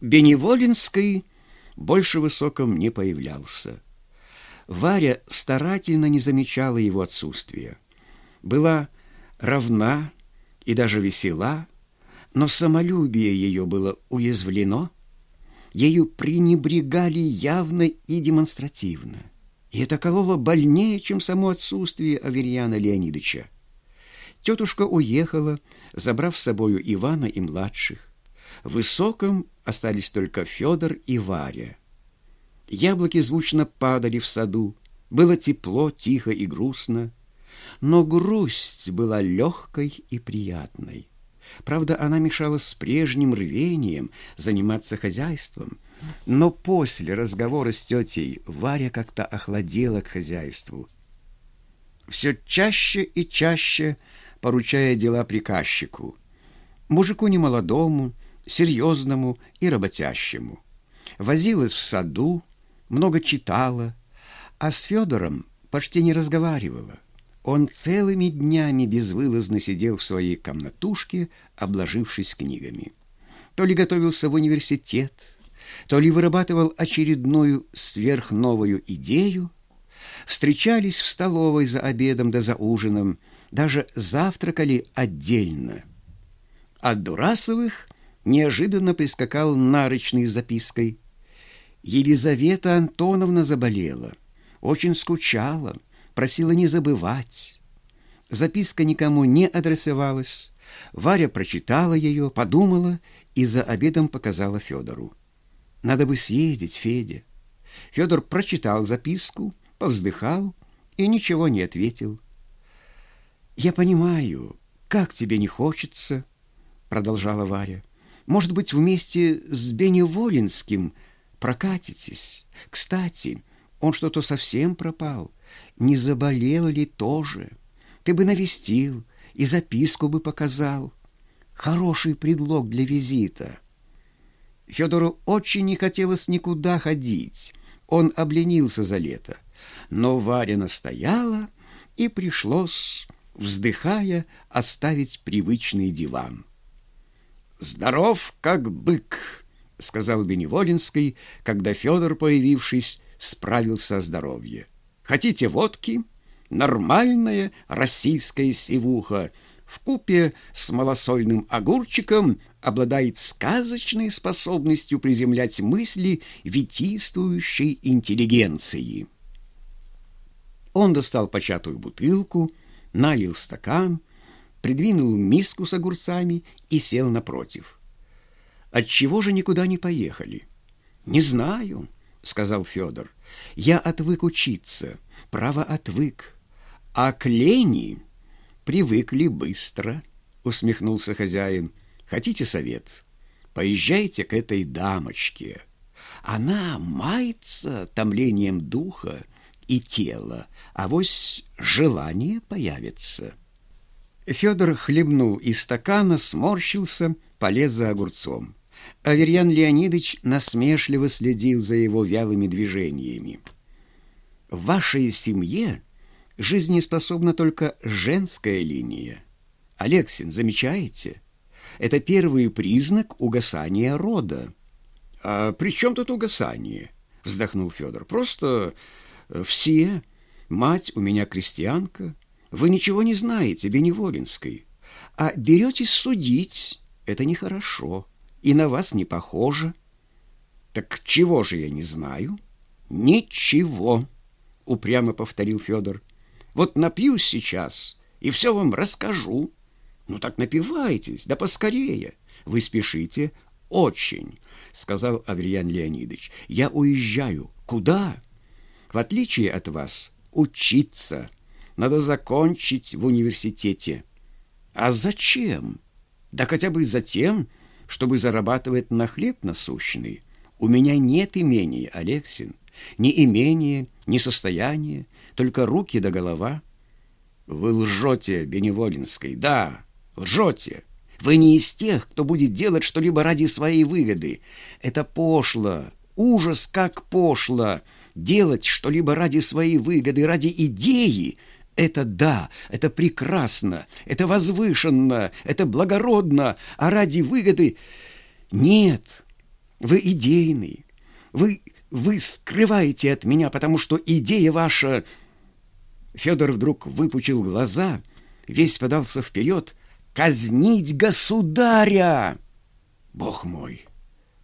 Беневолинский больше высоком не появлялся. Варя старательно не замечала его отсутствия. Была равна и даже весела, но самолюбие ее было уязвлено, ею пренебрегали явно и демонстративно. И это кололо больнее, чем само отсутствие Аверьяна Леонидовича. Тетушка уехала, забрав с собою Ивана и младших. В Высоком остались только Федор и Варя. Яблоки звучно падали в саду, было тепло, тихо и грустно, но грусть была легкой и приятной. Правда, она мешала с прежним рвением заниматься хозяйством, но после разговора с тетей Варя как-то охладела к хозяйству. Все чаще и чаще поручая дела приказчику, мужику немолодому, серьезному и работящему. Возилась в саду, много читала, а с Федором почти не разговаривала. Он целыми днями безвылазно сидел в своей комнатушке, обложившись книгами. То ли готовился в университет, то ли вырабатывал очередную сверхновую идею, встречались в столовой за обедом да за ужином, даже завтракали отдельно. От Дурасовых неожиданно прискакал нарочный с запиской. Елизавета Антоновна заболела, очень скучала, просила не забывать. Записка никому не адресовалась. Варя прочитала ее, подумала и за обедом показала Федору. «Надо бы съездить, Федя». Федор прочитал записку, повздыхал и ничего не ответил. «Я понимаю, как тебе не хочется», — продолжала Варя. Может быть, вместе с Беневолинским прокатитесь. Кстати, он что-то совсем пропал. Не заболел ли тоже? Ты бы навестил и записку бы показал. Хороший предлог для визита. Федору очень не хотелось никуда ходить. Он обленился за лето. Но Варя настояла, и пришлось, вздыхая, оставить привычный диван. «Здоров, как бык», — сказал Беневолинский, когда Федор, появившись, справился о здоровье. «Хотите водки? Нормальная российская сивуха в купе с малосольным огурчиком обладает сказочной способностью приземлять мысли витийствующей интеллигенции». Он достал початую бутылку, налил в стакан — придвинул миску с огурцами и сел напротив. Отчего же никуда не поехали? Не знаю, сказал Федор. Я отвык учиться, право отвык. А к лени привыкли быстро, усмехнулся хозяин. Хотите совет? Поезжайте к этой дамочке. Она мается томлением духа и тела, а вось желание появится. Федор хлебнул из стакана, сморщился, полез за огурцом. Аверьян Леонидович насмешливо следил за его вялыми движениями. «В вашей семье жизнеспособна только женская линия. Алексин, замечаете? Это первый признак угасания рода». «А при чем тут угасание?» — вздохнул Федор. «Просто все. Мать у меня крестьянка». Вы ничего не знаете, Беневолинской, а беретесь судить. Это нехорошо и на вас не похоже. Так чего же я не знаю? Ничего, упрямо повторил Федор. Вот напьюсь сейчас и все вам расскажу. Ну так напивайтесь, да поскорее. Вы спешите очень, сказал Авриан Леонидович. Я уезжаю. Куда? В отличие от вас, учиться надо закончить в университете. А зачем? Да хотя бы за тем, чтобы зарабатывать на хлеб насущный. У меня нет имения, Алексин. Ни имения, ни состояния, только руки да голова. Вы лжете, Беневолинской, да, лжете. Вы не из тех, кто будет делать что-либо ради своей выгоды. Это пошло, ужас как пошло. Делать что-либо ради своей выгоды, ради идеи — это да, это прекрасно, это возвышенно, это благородно, а ради выгоды нет. Вы идейный. Вы, вы скрываете от меня, потому что идея ваша... Федор вдруг выпучил глаза, весь подался вперед. «Казнить государя!» «Бог мой,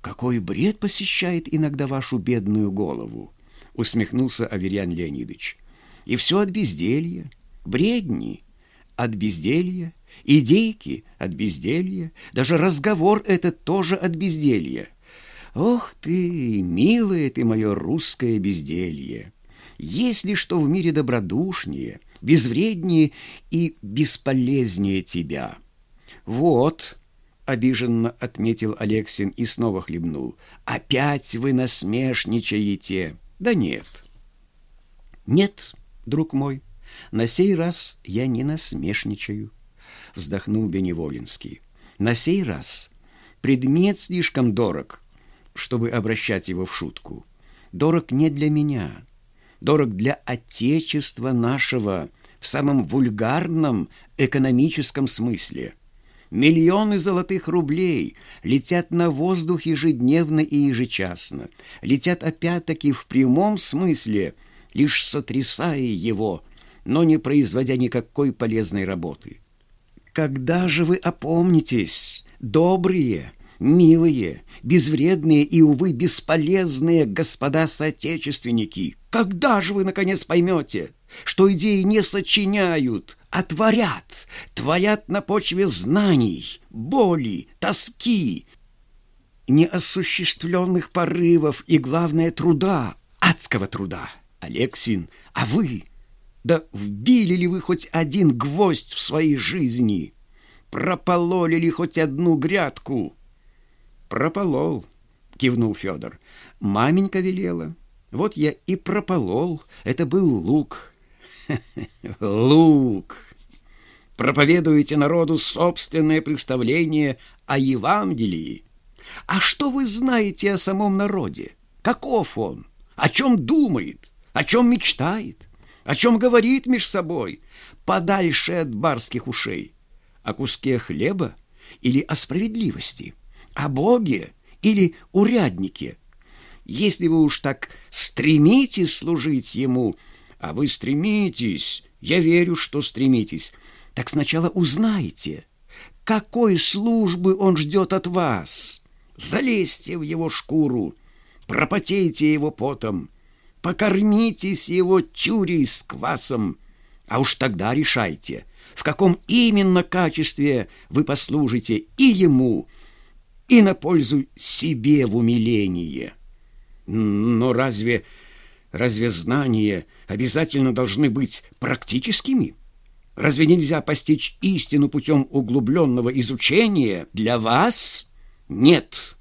какой бред посещает иногда вашу бедную голову!» усмехнулся Аверьян Леонидович. «И все от безделья, бредни, от безделья, идейки от безделья, даже разговор этот тоже от безделья. Ох ты, милое ты мое русское безделье! Есть ли что в мире добродушнее, безвреднее и бесполезнее тебя? Вот, обиженно отметил Алексин и снова хлебнул, опять вы насмешничаете. Да нет. Нет, друг мой, на сей раз я не насмешничаю, вздохнул Беневолинский. На сей раз предмет слишком дорог, чтобы обращать его в шутку. Дорог не для меня, дорог для Отечества нашего в самом вульгарном экономическом смысле. Миллионы золотых рублей летят на воздух ежедневно и ежечасно, летят опять-таки в прямом смысле, лишь сотрясая его, но не производя никакой полезной работы. Когда же вы опомнитесь, добрые, милые, безвредные и, увы, бесполезные господа соотечественники, когда же вы, наконец, поймете, что идеи не сочиняют, а творят, творят на почве знаний, боли, тоски, неосуществленных порывов и, главное, труда, адского труда. Алексин, а вы? Да вбили ли вы хоть один гвоздь в своей жизни? Пропололи ли хоть одну грядку? Прополол, кивнул Федор. Маменька велела. Вот я и прополол. Это был лук. Лук! Проповедуете народу собственное представление о Евангелии. А что вы знаете о самом народе? Каков он? О чем думает? О чем мечтает? О чем говорит меж собой? Подальше от барских ушей. О куске хлеба или о справедливости? О Боге или уряднике? Если вы уж так стремитесь служить Ему, а вы стремитесь, я верю, что стремитесь, так сначала узнайте, какой службы Он ждет от вас. Залезьте в Его шкуру, пропотейте Его потом, покормитесь Его тюрей с квасом, а уж тогда решайте, в каком именно качестве вы послужите и Ему, и на пользу себе в умиление». Но разве, разве знания обязательно должны быть практическими? Разве нельзя постичь истину путем углубленного изучения? Для вас нет,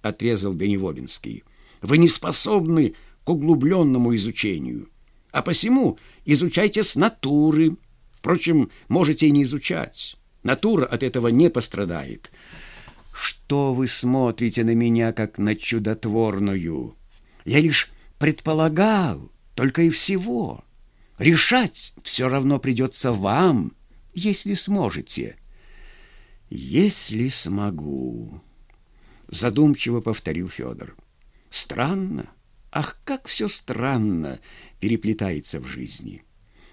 отрезал Беневолинский. Вы не способны к углубленному изучению, а посему изучайте с натуры. Впрочем, можете и не изучать. Натура от этого не пострадает. Что вы смотрите на меня, как на чудотворную? Я лишь предполагал, только и всего. Решать все равно придется вам, если сможете. Если смогу, задумчиво повторил Федор. Странно, ах, как все странно переплетается в жизни.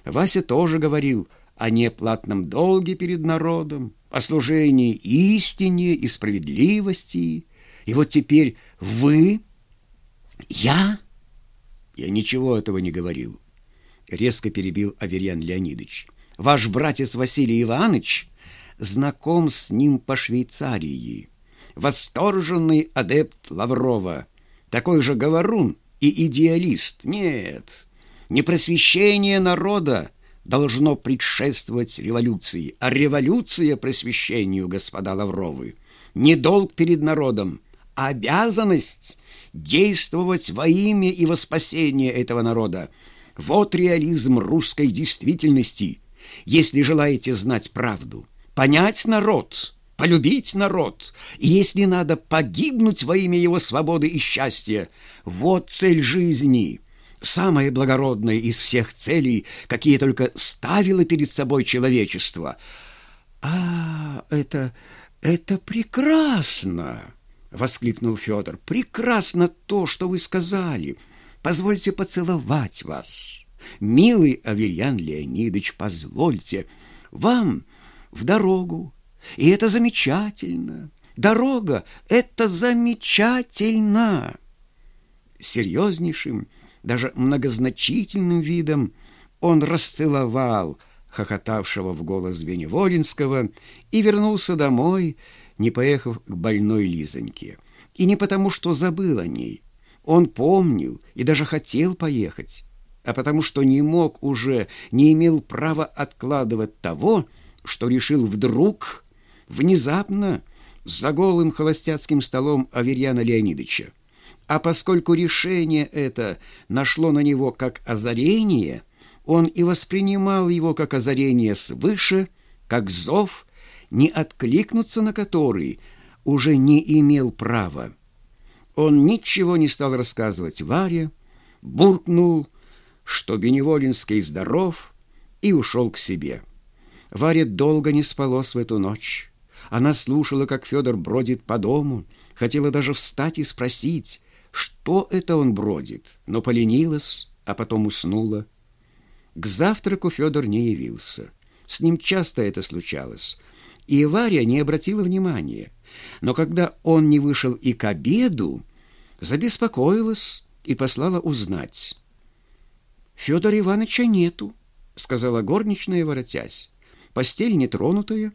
Вася тоже говорил о неплатном долге перед народом, о служении истине и справедливости. И вот теперь вы «Я?» «Я ничего этого не говорил», — резко перебил Аверьян Леонидович. «Ваш братец Василий Иванович знаком с ним по Швейцарии. Восторженный адепт Лаврова, такой же говорун и идеалист. Нет, не просвещение народа должно предшествовать революции, а революция просвещению, господа Лавровы. Не долг перед народом, а обязанность действовать во имя и во спасение этого народа. Вот реализм русской действительности. Если желаете знать правду, понять народ, полюбить народ, и если надо погибнуть во имя его свободы и счастья, вот цель жизни, самая благородная из всех целей, какие только ставило перед собой человечество. А, это... это прекрасно! — воскликнул Федор. «Прекрасно то, что вы сказали. Позвольте поцеловать вас. Милый Аверьян Леонидович, позвольте. Вам в дорогу. И это замечательно. Дорога — это замечательно!» Серьезнейшим, даже многозначительным видом он расцеловал хохотавшего в голос Беневолинского и вернулся домой, не поехав к больной Лизоньке. И не потому, что забыл о ней. Он помнил и даже хотел поехать, а потому что не мог уже, не имел права откладывать того, что решил вдруг, внезапно, за голым холостяцким столом Аверьяна Леонидовича. А поскольку решение это нашло на него как озарение, он и воспринимал его как озарение свыше, как зов, не откликнуться на который уже не имел права. Он ничего не стал рассказывать Варе, буркнул, что Беневолинский здоров, и ушел к себе. Варе долго не спалось в эту ночь. Она слушала, как Федор бродит по дому, хотела даже встать и спросить, что это он бродит, но поленилась, а потом уснула. К завтраку Федор не явился. С ним часто это случалось и Варя не обратила внимания. Но когда он не вышел и к обеду, забеспокоилась и послала узнать. «Федора Ивановича нету», — сказала горничная, воротясь. «Постель нетронутая».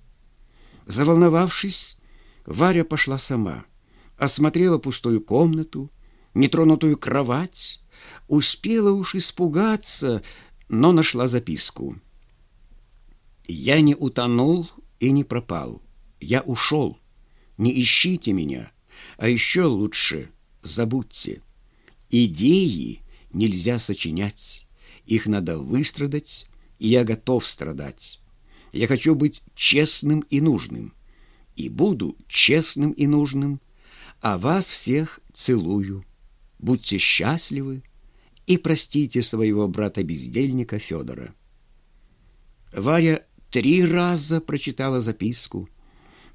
Заволновавшись, Варя пошла сама, осмотрела пустую комнату, нетронутую кровать, успела уж испугаться, но нашла записку. «Я не утонул и не пропал. Я ушел. Не ищите меня, а еще лучше забудьте. Идеи нельзя сочинять, их надо выстрадать, и я готов страдать. Я хочу быть честным и нужным, и буду честным и нужным, а вас всех целую. Будьте счастливы и простите своего брата-бездельника Федора. Варя три раза прочитала записку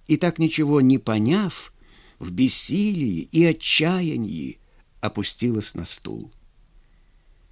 и, так ничего не поняв, в бессилии и отчаянии опустилась на стул.